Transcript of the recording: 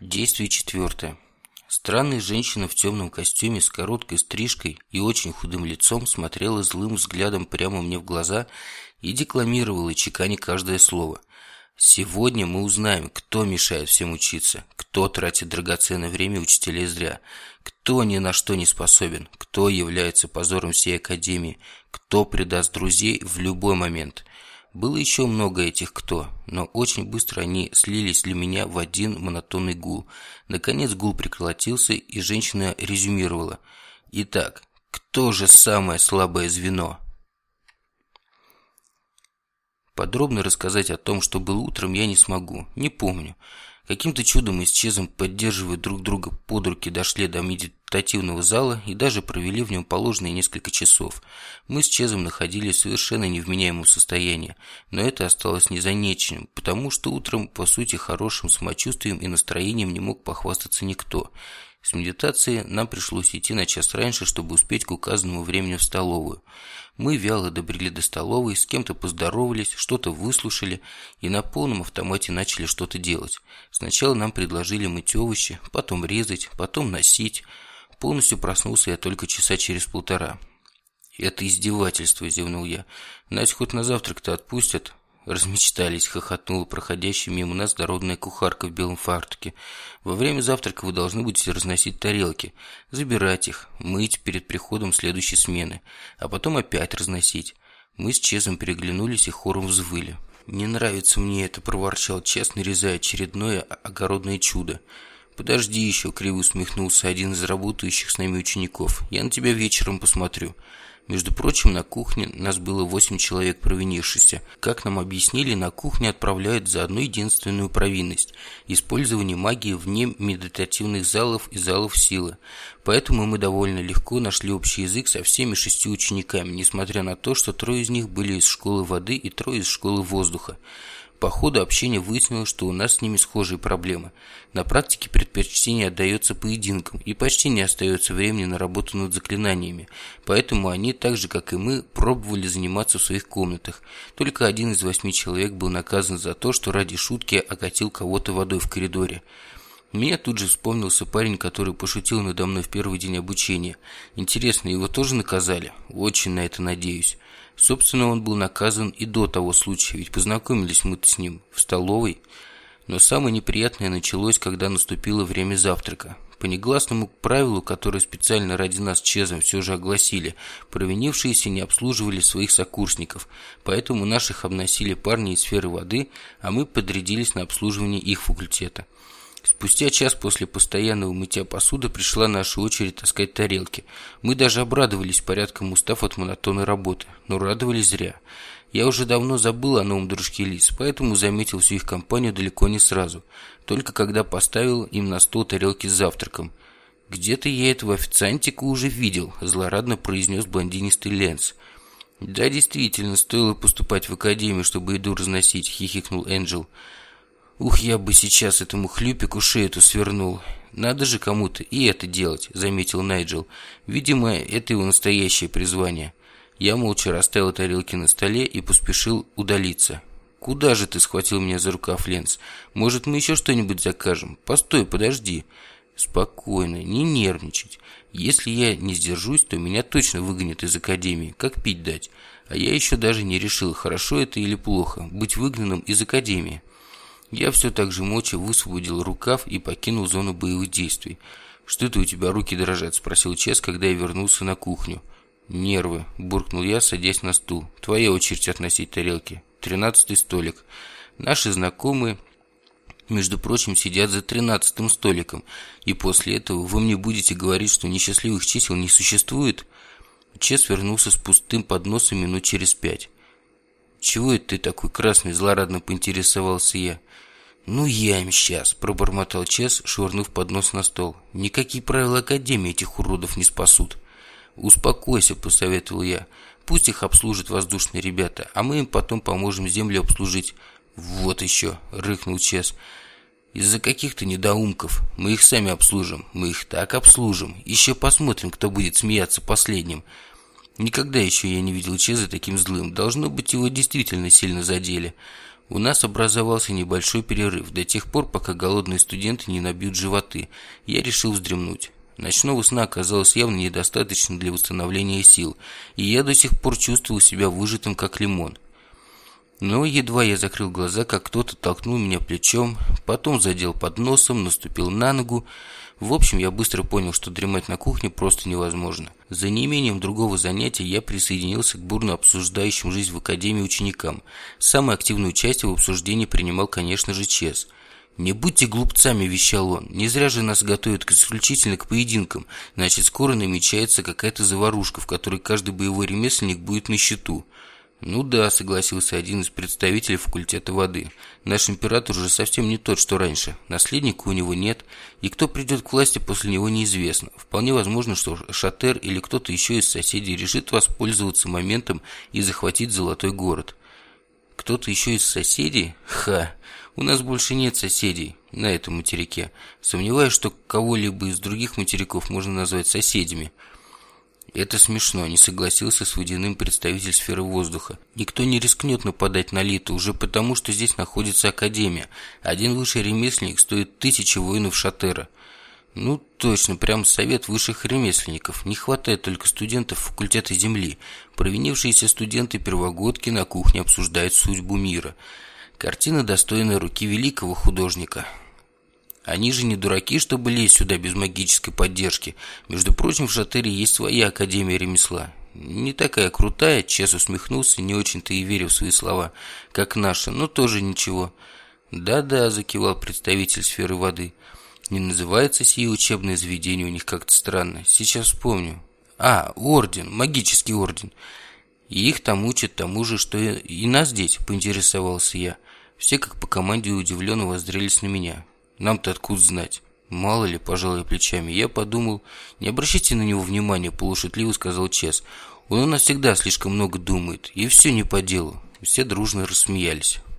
Действие четвертое. Странная женщина в темном костюме с короткой стрижкой и очень худым лицом смотрела злым взглядом прямо мне в глаза и декламировала, чеканя каждое слово. Сегодня мы узнаем, кто мешает всем учиться, кто тратит драгоценное время учителей зря, кто ни на что не способен, кто является позором всей академии, кто предаст друзей в любой момент – было еще много этих «кто», но очень быстро они слились для меня в один монотонный гул. Наконец гул прекратился, и женщина резюмировала. «Итак, кто же самое слабое звено?» Подробно рассказать о том, что было утром, я не смогу, не помню. Каким-то чудом мы с Чезом, поддерживая друг друга под руки, дошли до медитативного зала и даже провели в нем положенные несколько часов. Мы с Чезом находились в совершенно невменяемом состоянии, но это осталось незамеченным, потому что утром, по сути, хорошим самочувствием и настроением не мог похвастаться никто. С медитации нам пришлось идти на час раньше, чтобы успеть к указанному времени в столовую. Мы вяло добрели до столовой, с кем-то поздоровались, что-то выслушали и на полном автомате начали что-то делать. Сначала нам предложили мыть овощи, потом резать, потом носить. Полностью проснулся я только часа через полтора. «Это издевательство», – зевнул я. «Нас хоть на завтрак-то отпустят, Размечтались, хохотнула проходящая мимо нас дородная кухарка в белом фартуке. Во время завтрака вы должны будете разносить тарелки, забирать их, мыть перед приходом следующей смены, а потом опять разносить. Мы с Чезом переглянулись и хором взвыли. «Не нравится мне это», – проворчал Чез, нарезая очередное огородное чудо. «Подожди еще», – криво усмехнулся один из работающих с нами учеников. «Я на тебя вечером посмотрю». Между прочим, на кухне нас было восемь человек провинившихся. Как нам объяснили, на кухне отправляют за одну единственную провинность – использование магии вне медитативных залов и залов силы. Поэтому мы довольно легко нашли общий язык со всеми шестью учениками, несмотря на то, что трое из них были из школы воды и трое из школы воздуха. По ходу общения выяснилось, что у нас с ними схожие проблемы. На практике предпочтение отдается поединкам, и почти не остается времени на работу над заклинаниями. Поэтому они, так же как и мы, пробовали заниматься в своих комнатах. Только один из восьми человек был наказан за то, что ради шутки окатил кого-то водой в коридоре. Мне тут же вспомнился парень, который пошутил надо мной в первый день обучения. Интересно, его тоже наказали? Очень на это надеюсь. Собственно, он был наказан и до того случая, ведь познакомились мы с ним в столовой. Но самое неприятное началось, когда наступило время завтрака. По негласному правилу, которое специально ради нас Чезом все же огласили, провинившиеся не обслуживали своих сокурсников, поэтому наших обносили парни из сферы воды, а мы подрядились на обслуживание их факультета. Спустя час после постоянного мытья посуды пришла наша очередь таскать тарелки. Мы даже обрадовались порядком устав от монотонной работы, но радовались зря. Я уже давно забыл о новом дружке Лис, поэтому заметил всю их компанию далеко не сразу, только когда поставил им на стол тарелки с завтраком. «Где-то я этого официантика уже видел», – злорадно произнес блондинистый Ленс. «Да, действительно, стоило поступать в академию, чтобы еду разносить», – хихикнул Энджел. Ух, я бы сейчас этому хлюпику шею-то свернул. Надо же кому-то и это делать, заметил Найджел. Видимо, это его настоящее призвание. Я молча расставил тарелки на столе и поспешил удалиться. «Куда же ты схватил меня за рукав, Ленс? Может, мы еще что-нибудь закажем? Постой, подожди». «Спокойно, не нервничать. Если я не сдержусь, то меня точно выгонят из академии. Как пить дать? А я еще даже не решил, хорошо это или плохо, быть выгнанным из академии». Я все так же молча высвободил рукав и покинул зону боевых действий. «Что это у тебя руки дрожат?» – спросил Чес, когда я вернулся на кухню. «Нервы», – буркнул я, садясь на стул. «Твоя очередь относить тарелки. Тринадцатый столик. Наши знакомые, между прочим, сидят за тринадцатым столиком. И после этого вы мне будете говорить, что несчастливых чисел не существует?» Чес вернулся с пустым подносом минут через пять. «Чего это ты такой красный?» – злорадно поинтересовался я. «Ну, я им сейчас», – пробормотал Чес, швырнув поднос на стол. «Никакие правила Академии этих уродов не спасут». «Успокойся», – посоветовал я. «Пусть их обслужат воздушные ребята, а мы им потом поможем землю обслужить». «Вот еще», – рыкнул Чес. «Из-за каких-то недоумков. Мы их сами обслужим. Мы их так обслужим. Еще посмотрим, кто будет смеяться последним». Никогда еще я не видел Чеза таким злым. Должно быть, его действительно сильно задели. У нас образовался небольшой перерыв до тех пор, пока голодные студенты не набьют животы. Я решил вздремнуть. Ночного сна оказалось явно недостаточно для восстановления сил, и я до сих пор чувствовал себя выжатым, как лимон. Но едва я закрыл глаза, как кто-то толкнул меня плечом, потом задел под носом, наступил на ногу. В общем, я быстро понял, что дремать на кухне просто невозможно. За неимением другого занятия я присоединился к бурно обсуждающим жизнь в академии ученикам. Самое активное участие в обсуждении принимал, конечно же, Чес. «Не будьте глупцами», – вещал он. «Не зря же нас готовят исключительно к поединкам. Значит, скоро намечается какая-то заварушка, в которой каждый боевой ремесленник будет на счету». «Ну да», – согласился один из представителей факультета воды. «Наш император уже совсем не тот, что раньше. Наследника у него нет, и кто придет к власти после него неизвестно. Вполне возможно, что Шатер или кто-то еще из соседей решит воспользоваться моментом и захватить Золотой город». «Кто-то еще из соседей? Ха! У нас больше нет соседей на этом материке. Сомневаюсь, что кого-либо из других материков можно назвать соседями». Это смешно, не согласился с водяным представитель сферы воздуха. Никто не рискнет нападать на Литу, уже потому, что здесь находится Академия. Один высший ремесленник стоит тысячи воинов Шатера. Ну, точно, прям совет высших ремесленников. Не хватает только студентов факультета Земли. Провинившиеся студенты-первогодки на кухне обсуждают судьбу мира. Картина достойная руки великого художника. Они же не дураки, чтобы лезть сюда без магической поддержки. Между прочим, в Шатере есть своя Академия ремесла. Не такая крутая, Чес усмехнулся, не очень-то и верил в свои слова, как наша, но тоже ничего. «Да-да», – закивал представитель сферы воды. «Не называется сие учебное заведение у них как-то странно. Сейчас вспомню. А, орден, магический орден. И их там учат тому же, что и нас здесь», – поинтересовался я. Все как по команде удивленно воззрелись на меня. Нам-то откуда знать? Мало ли, пожалуй, плечами. Я подумал, не обращайте на него внимания, полушутливо сказал Чес. Он у нас всегда слишком много думает, и все не по делу. Все дружно рассмеялись.